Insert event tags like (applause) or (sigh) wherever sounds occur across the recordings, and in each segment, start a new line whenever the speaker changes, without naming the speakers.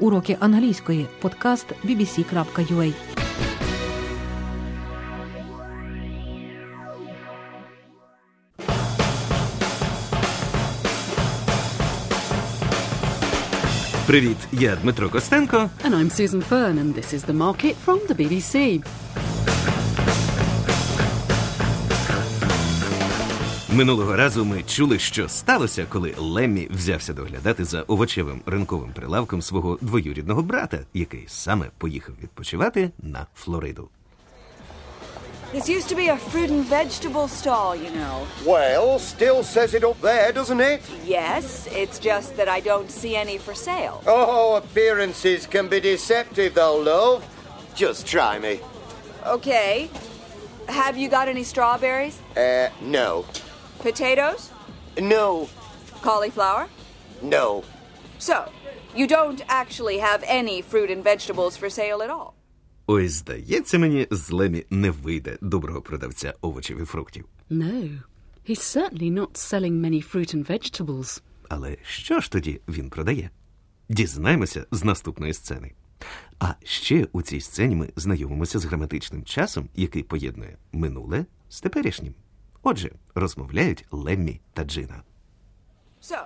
Уроки англійської. Подкаст bbc.ua
Привіт, я Дмитро Костенко.
And I'm Susan Fern, and this is The Market from the BBC.
Минулого разу ми чули, що сталося, коли Леммі взявся доглядати за овочевим ринковим прилавком свого двоюрідного брата, який саме поїхав відпочивати на Флориду.
This used to be a fruit and vegetable stall, you know.
Well, still says it up there, doesn't it?
Yes, it's just that I don't see any for sale.
Oh, appearances can be deceptive, though, love. Just try me.
Okay. Have you got any strawberries?
Uh, no.
Potatoes?
No.
Cauliflower?
No.
So, you don't actually have any fruit and vegetables for sale at all.
Ой, здається мені, з Леммі не вийде доброго продавця овочів і фруктів.
No, he's certainly not selling many fruit and vegetables.
Але що ж тоді він продає? Дізнаємося з наступної сцени. А ще у цій сцені ми знайомимося з граматичним часом, який поєднує минуле з теперішнім. Отже, розмовляють Леммі та Джина.
So,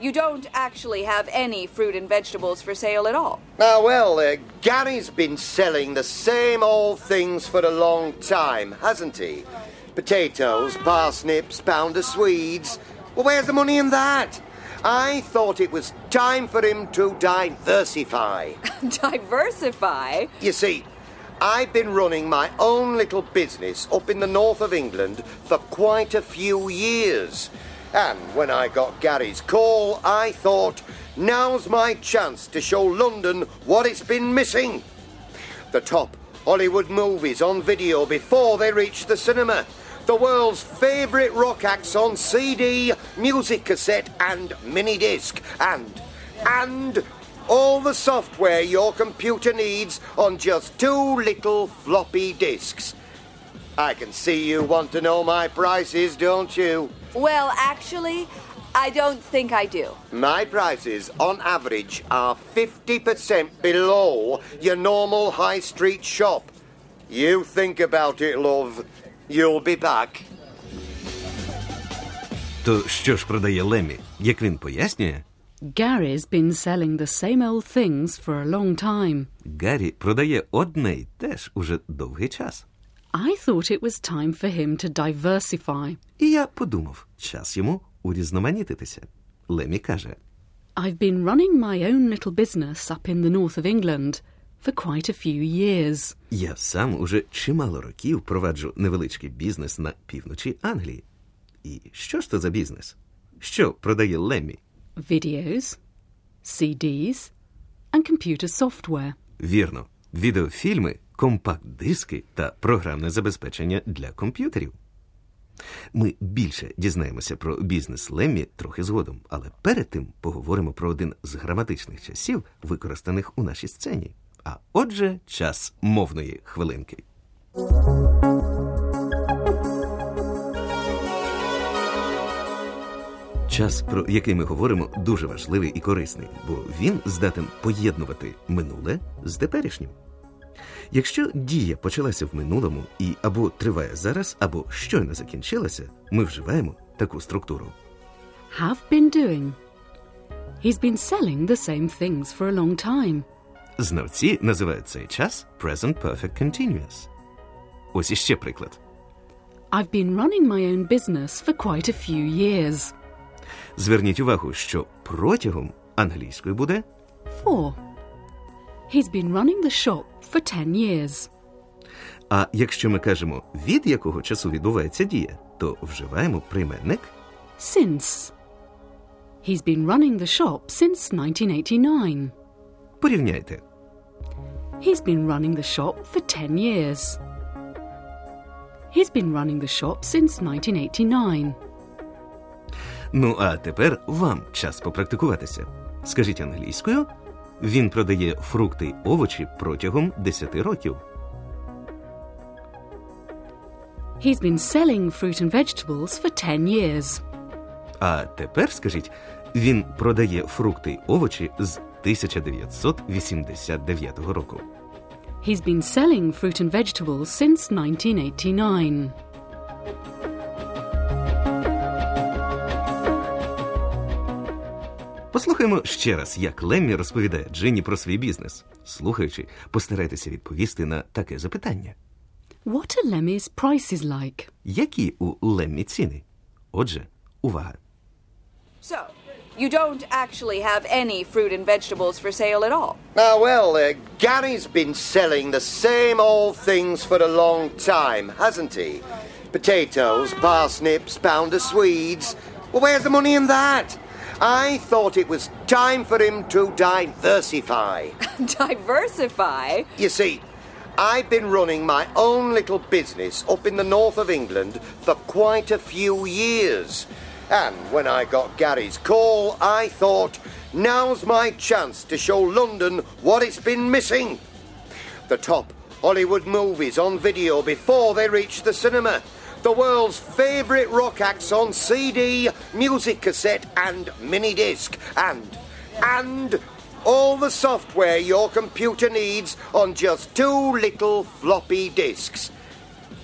you don't actually have any fruit and vegetables for sale at all.
Ah, well, uh, Gary's been selling the same old things for a long time, hasn't he? Potatoes, parsnips, pound of Swedes. Well, where's the money in that? I thought it was time for him to diversify. (laughs)
Diversify?
You see, I've been running my own little business up in the north of England for quite a few years. And when I got Gary's call, I thought, now's my chance to show London what it's been missing. The top Hollywood movies on video before they reach the cinema. The world's favourite rock acts on CD, music cassette, and mini disc. And, and all the software your computer needs on just two little floppy disks. I can see you want to know my prices, don't you?
Well, actually, I don't think I do.
My prices, on average, are 50% below your normal high street shop. You think about it, love. You'll be back.
То що ж продає Леммі? Як він пояснює,
Gary's been selling the same old things for a long time.
Гаррі продає одне й те ж уже довгий час.
I thought it was time for him to diversify.
І я подумав, час йому урізноманітитися. Леммі каже:
I've been running my own little business up in the north of England for quite a few years.
Я сам уже чимало років проваджу невеличкий бізнес на півночі Англії. І що ж то за бізнес? Що продає Леммі?
Videos, CDs, and computer software.
Вірно, відеофільми, компакт-диски та програмне забезпечення для комп'ютерів. Ми більше дізнаємося про бізнес Леммі трохи згодом, але перед тим поговоримо про один з граматичних часів, використаних у нашій сцені. А отже, час мовної хвилинки. Час, про який ми говоримо, дуже важливий і корисний, бо він здатен поєднувати минуле з теперішнім. Якщо дія почалася в минулому і або триває зараз, або щойно закінчилася, ми вживаємо таку структуру.
Have been doing. He's been selling the same things for a long time.
Знавці називають цей час Present Perfect Continuous. Ось іще приклад.
I've been running my own business for quite a few years.
Зверніть увагу, що протягом англійської буде,
Four. He's been running the shop for 10 years.
а якщо ми кажемо від якого часу відбувається дія, то вживаємо прийменник
Since. He's been running the shop since 1989.
порівняйте.
He's been running the shop for 10 years. He's been running the shop since 1989.
Ну а тепер вам час попрактикуватися. Скажіть англійською. Він продає фрукти й овочі протягом 10 років.
He's been selling fruit and vegetables for 10 years.
А тепер скажіть, він продає фрукти й овочі з 1989 року.
He's been selling fruit and vegetables since 1989.
Послухаймо ще раз, як Леммі розповідає Джинні про свій бізнес. Слухаючи, постарайтеся відповісти на таке запитання:
What are Lemmy's prices like?
які у Леммі ціни? Отже, увага!
So, you don't actually have any fruit and vegetables for sale at all.
Now, well, uh, Gary's been selling the same old things for a long time, hasn't he? Potatoes, parsnips, pound of Swedes. Well, where's the money in that? I thought it was time for him to diversify. (laughs)
Diversify?
You see, I've been running my own little business up in the north of England for quite a few years. And when I got Gary's call, I thought, now's my chance to show London what it's been missing. The top Hollywood movies on video before they reach the cinema. The world's favourite rock acts on CD, music cassette, and mini disc. And, and all the software your computer needs on just two little floppy disks.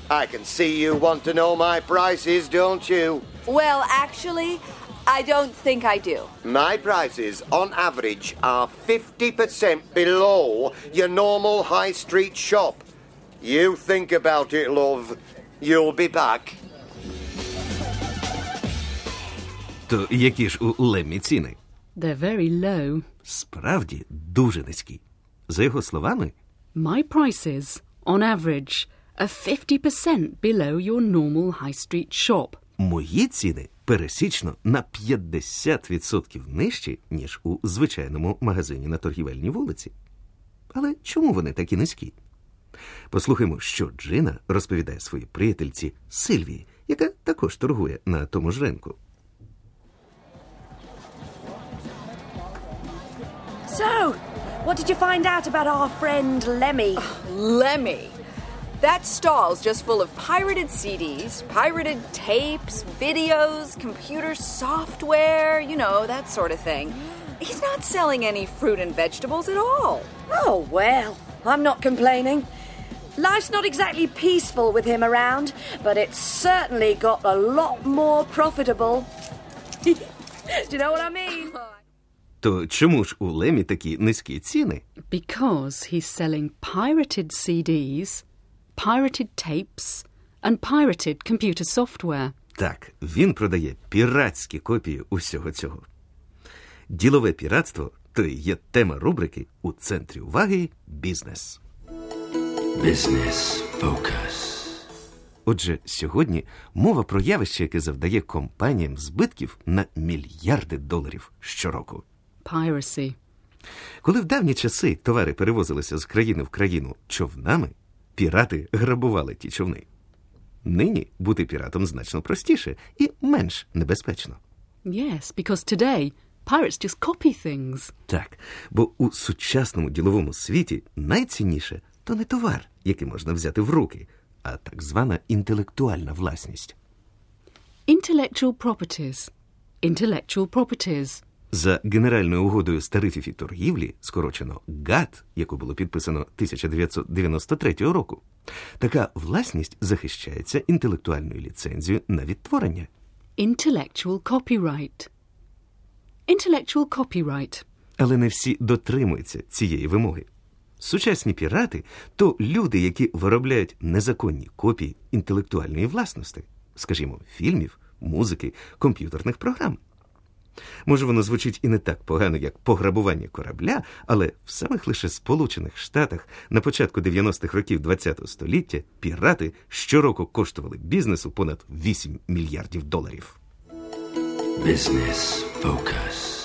I can see you want to know my prices, don't you?
Well, actually, I don't think I do.
My prices, on average, are 50% below your normal high street shop. You think about it, love. You'll be back.
То які ж у Леммі ціни?
They're very low.
Справді дуже низькі. За його словами,
My prices, on average, are 50% below your normal high street shop.
мої ціни пересічно на 50% нижчі, ніж у звичайному магазині на торгівельній вулиці. Але чому вони такі низькі? Послухаймо, що Джина розповідає своїй приятельці Сильвії, яка також торгує на тому ж ринку.
So, what did you find out about our friend Lemmy?
Lemmy. That stall's just full of pirated CDs, pirated tapes, videos, computer software, you know, that sort of thing. He's not selling any fruit and vegetables at all.
Oh, well, I'm not complaining. Life's not exactly peaceful with him around, but it's certainly got a lot more profitable. Do you know what I mean?
То чому ж у Лемі такі низькі ціни?
Because he's selling pirated CDs, pirated tapes, and pirated computer software.
Так, він продає піратські копії усього цього. Ділове піратство то є тема рубрики у центрі уваги бізнес.
Business Focus.
Отже, сьогодні мова про явище, яке завдає компаніям збитків на мільярди доларів щороку.
Piracy.
Коли в давні часи товари перевозилися з країни в країну човнами, пірати грабували ті човни. Нині бути піратом значно простіше і менш небезпечно.
Yes, because today, pirates just copy things.
Так, бо у сучасному діловому світі найцінніше то не товар, який можна взяти в руки, а так звана інтелектуальна власність.
Intellectual properties. Intellectual properties.
За генеральною угодою з тарифів і торгівлі, скорочено ГАТ, яку було підписано 1993 року, така власність захищається інтелектуальною ліцензією на відтворення.
Intellectual copyright. Intellectual copyright.
Але не всі дотримуються цієї вимоги. Сучасні пірати то люди, які виробляють незаконні копії інтелектуальної власності, скажімо, фільмів, музики, комп'ютерних програм. Може, воно звучить і не так погано, як пограбування корабля, але в самих лише Сполучених Штатах на початку 90-х років ХХ століття пірати щороку коштували бізнесу понад 8 мільярдів доларів.
Business Focus.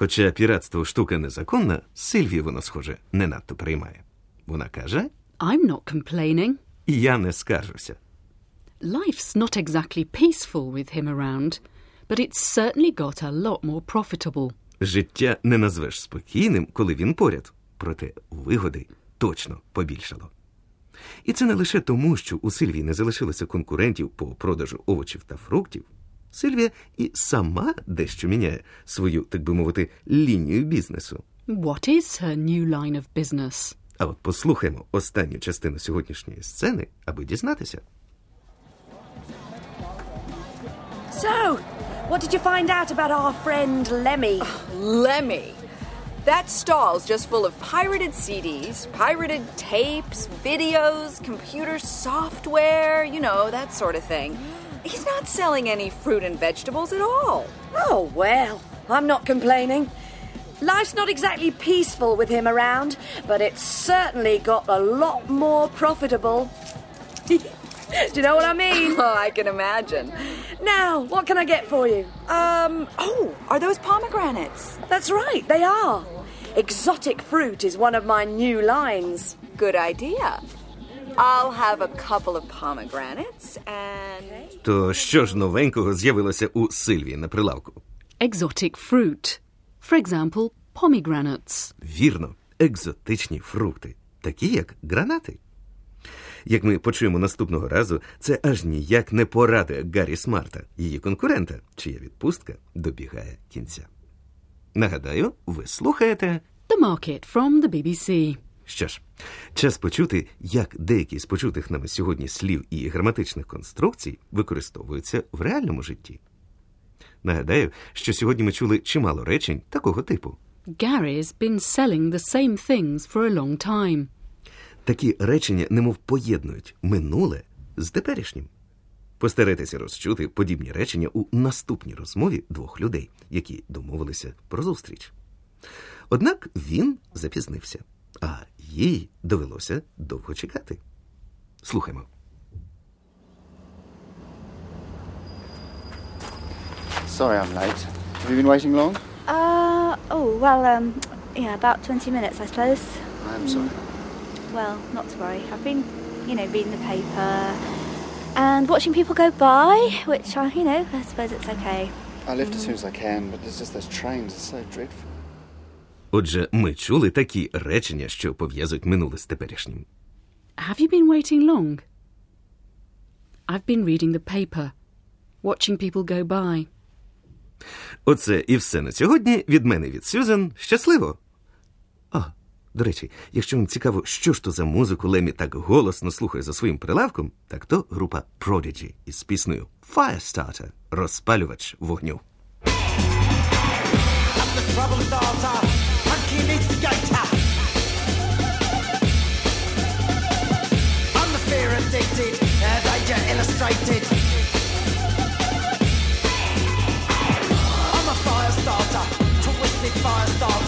Хоча піратство штука незаконна, Сильвії воно, схоже, не надто приймає. Вона каже:
I'm not complaining.
Я не скаржуся.
Life's not exactly peaceful with him around, but it's certainly got a lot more profitable.
Життя не назвеш спокійним, коли він поряд, проте вигоди точно побільшало. І це не лише тому, що у Сильвії не залишилося конкурентів по продажу овочів та фруктів. Сильвія і сама дещо міняє свою, так би мовити, лінію бізнесу.
What is her new line of business?
А от послухаємо останню частину сьогоднішньої сцени, аби дізнатися.
So, what did you find out about our friend Lemmy?
Lemmy. That stall's just full of pirated CDs, pirated tapes, videos, computer software, you know, that sort of thing. He's not selling any fruit and vegetables at all.
Oh, well, I'm not complaining. Life's not exactly peaceful with him around, but it's certainly got a lot more profitable. (laughs) Do you know what I mean?
Oh, (laughs) I can imagine.
Now, what can I get for you?
Um, oh, are those pomegranates?
That's right, they are. Exotic fruit is one of my new lines.
Good idea. I'll have a couple of pomegranates and.
То що ж новенького з'явилося у Сильвії на прилавку?
Exotic fruit. For example, pomegranates.
Вірно, екзотичні фрукти, такі як гранати. Як ми почуємо наступного разу, це аж ніяк не поради Гаррі Смарта, її конкурента, чия відпустка добігає кінця. Нагадаю, ви слухаєте.
The market from the BBC.
Що ж, час почути, як деякі з почутих нами сьогодні слів і граматичних конструкцій використовуються в реальному житті. Нагадаю, що сьогодні ми чули чимало речень такого типу.
Gary's been selling the same things for a long time.
Такі речення немов поєднують минуле з теперішнім. Постарайтеся розчути подібні речення у наступній розмові двох людей, які домовилися про зустріч. Однак він запізнився, а їй довелося довго чекати. Слухаймо.
Sorry I'm late. Have you been waiting long?
Uh, oh, well, um, yeah, about 20 minutes, I suppose.
I'm sorry.
Well, not to worry. I've been, you know, reading the paper and watching people go by, which I, you know, I suppose it's okay.
I left as soon as I can, but there's just those trains. It's so dreadful.
Отже, ми чули такі речення, що пов'язують минуле з теперішнім.
Have you been waiting long? I've been reading the paper, watching people go by.
Оце і все на сьогодні від мене від Сюзан. Щасливо! А, до речі, якщо вам цікаво, що ж то за музику Лемі так голосно слухає за своїм прилавком, так то група Prodigy із піснею Firestarter – розпалювач вогню.
Danger illustrated. I'm a fire starter, twisted fire starter.